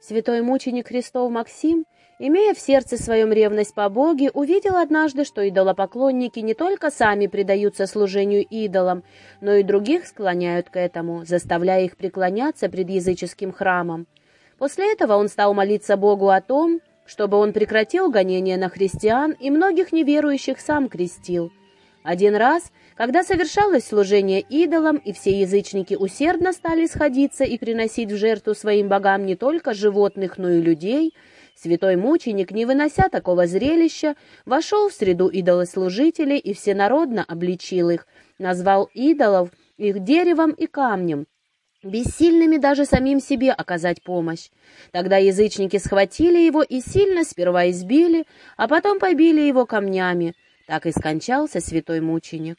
Святой мученик Христов Максим, имея в сердце своем ревность по Боге, увидел однажды, что идолопоклонники не только сами предаются служению идолам, но и других склоняют к этому, заставляя их преклоняться пред языческим храмом. После этого он стал молиться Богу о том, чтобы он прекратил гонение на христиан и многих неверующих сам крестил. Один раз, когда совершалось служение идолам, и все язычники усердно стали сходиться и приносить в жертву своим богам не только животных, но и людей, святой мученик, не вынося такого зрелища, вошел в среду идолослужителей и всенародно обличил их, назвал идолов их деревом и камнем, бессильными даже самим себе оказать помощь. Тогда язычники схватили его и сильно сперва избили, а потом побили его камнями. Так и скончался святой мученик.